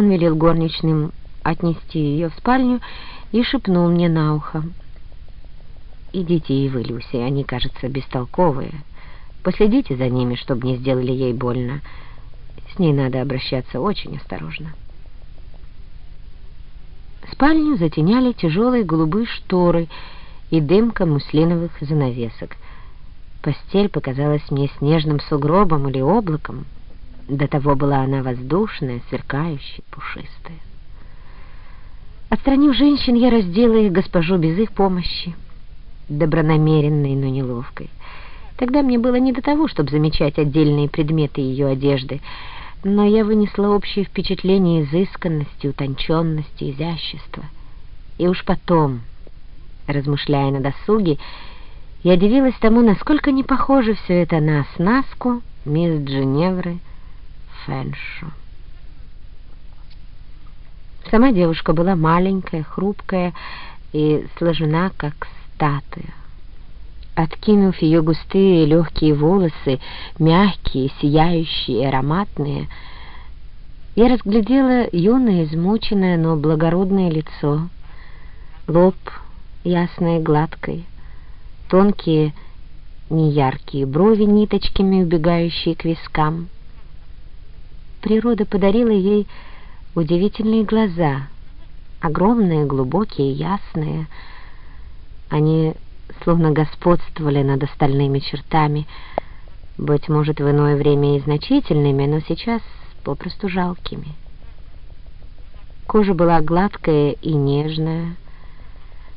Он велел горничным отнести ее в спальню и шепнул мне на ухо. «Идите и вы, Люси, они, кажется, бестолковые. Последите за ними, чтобы не сделали ей больно. С ней надо обращаться очень осторожно». Спальню затеняли тяжелые голубые шторы и дымка муслиновых занавесок. Постель показалась мне снежным сугробом или облаком. До того была она воздушная, сверкающая, пушистая. Отстранив женщин, я раздела их госпожу без их помощи, добронамеренной, но неловкой. Тогда мне было не до того, чтобы замечать отдельные предметы ее одежды, но я вынесла общее впечатление изысканности, утонченности, изящества. И уж потом, размышляя на досуге, я удивилась тому, насколько не похоже все это на оснастку мисс Дженевры Фэншу. Сама девушка была маленькая, хрупкая и сложена, как статуя. Откинув ее густые легкие волосы, мягкие, сияющие, ароматные, я разглядела юное, измученное, но благородное лицо, лоб ясный, гладкий, тонкие, неяркие брови ниточками, убегающие к вискам. Природа подарила ей удивительные глаза, огромные, глубокие, ясные. Они словно господствовали над остальными чертами, быть может, в иное время и значительными, но сейчас попросту жалкими. Кожа была гладкая и нежная,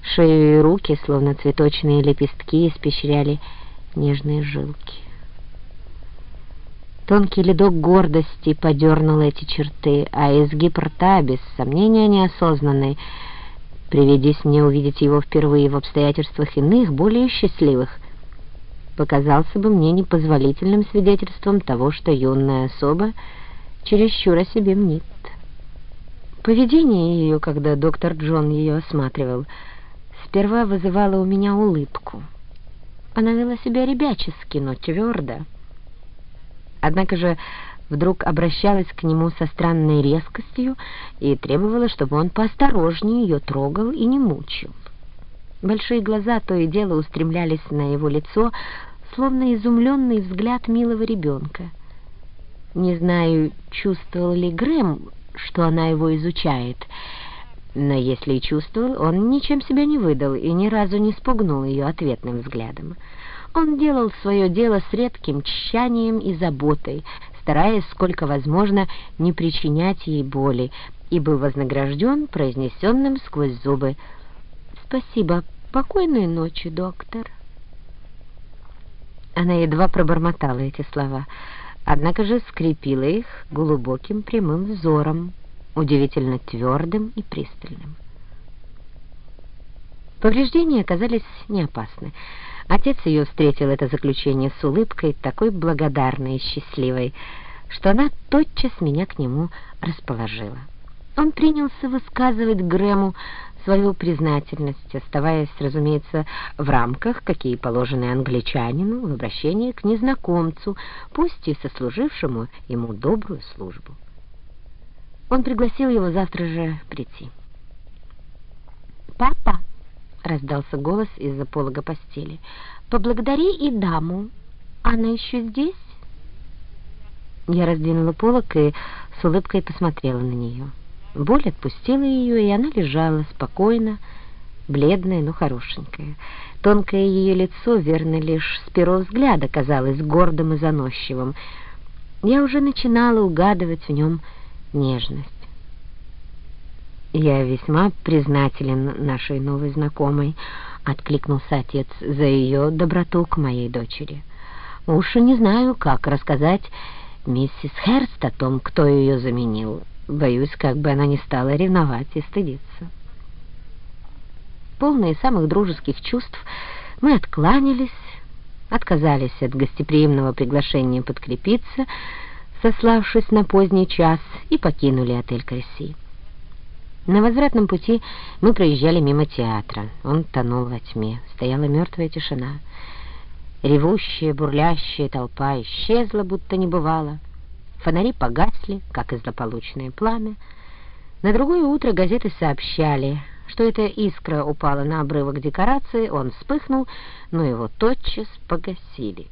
шею и руки, словно цветочные лепестки, испещряли нежные жилки. Тонкий ледок гордости подернул эти черты, а изгиб рта, без сомнения неосознанный, приведись мне увидеть его впервые в обстоятельствах иных, более счастливых, показался бы мне непозволительным свидетельством того, что юная особа чересчур о себе мнит. Поведение ее, когда доктор Джон ее осматривал, сперва вызывало у меня улыбку. Она вела себя ребячески, но твердо. Однако же вдруг обращалась к нему со странной резкостью и требовала, чтобы он поосторожнее ее трогал и не мучил. Большие глаза то и дело устремлялись на его лицо, словно изумленный взгляд милого ребенка. Не знаю, чувствовал ли Грэм, что она его изучает, но если и чувствовал, он ничем себя не выдал и ни разу не спугнул ее ответным взглядом. Он делал свое дело с редким тщанием и заботой, стараясь, сколько возможно, не причинять ей боли, и был вознагражден произнесенным сквозь зубы «Спасибо, покойной ночи, доктор». Она едва пробормотала эти слова, однако же скрепила их глубоким прямым взором, удивительно твердым и пристальным. Повреждения оказались не опасны. Отец ее встретил это заключение с улыбкой, такой благодарной и счастливой, что она тотчас меня к нему расположила. Он принялся высказывать Грэму свою признательность, оставаясь, разумеется, в рамках, какие положены англичанину в обращении к незнакомцу, пусть и сослужившему ему добрую службу. Он пригласил его завтра же прийти. «Папа!» — раздался голос из-за полога постели. «Поблагодари и даму. Она еще здесь?» Я раздвинула полог и с улыбкой посмотрела на нее. Боль отпустила ее, и она лежала спокойно, бледная, но хорошенькая. Тонкое ее лицо, верно, лишь с первого взгляда казалось гордым и заносчивым. Я уже начинала угадывать в нем нежность. «Я весьма признателен нашей новой знакомой», — откликнулся отец за ее доброту к моей дочери. «Уж не знаю, как рассказать миссис Херст о том, кто ее заменил. Боюсь, как бы она не стала ревновать и стыдиться». Полные самых дружеских чувств, мы откланялись, отказались от гостеприимного приглашения подкрепиться, сославшись на поздний час, и покинули отель Кресси. На возвратном пути мы проезжали мимо театра. Он тонул во тьме. Стояла мертвая тишина. Ревущая, бурлящая толпа исчезла, будто не бывало. Фонари погасли, как и злополучное пламя. На другое утро газеты сообщали, что эта искра упала на обрывок декорации, он вспыхнул, но его тотчас погасили.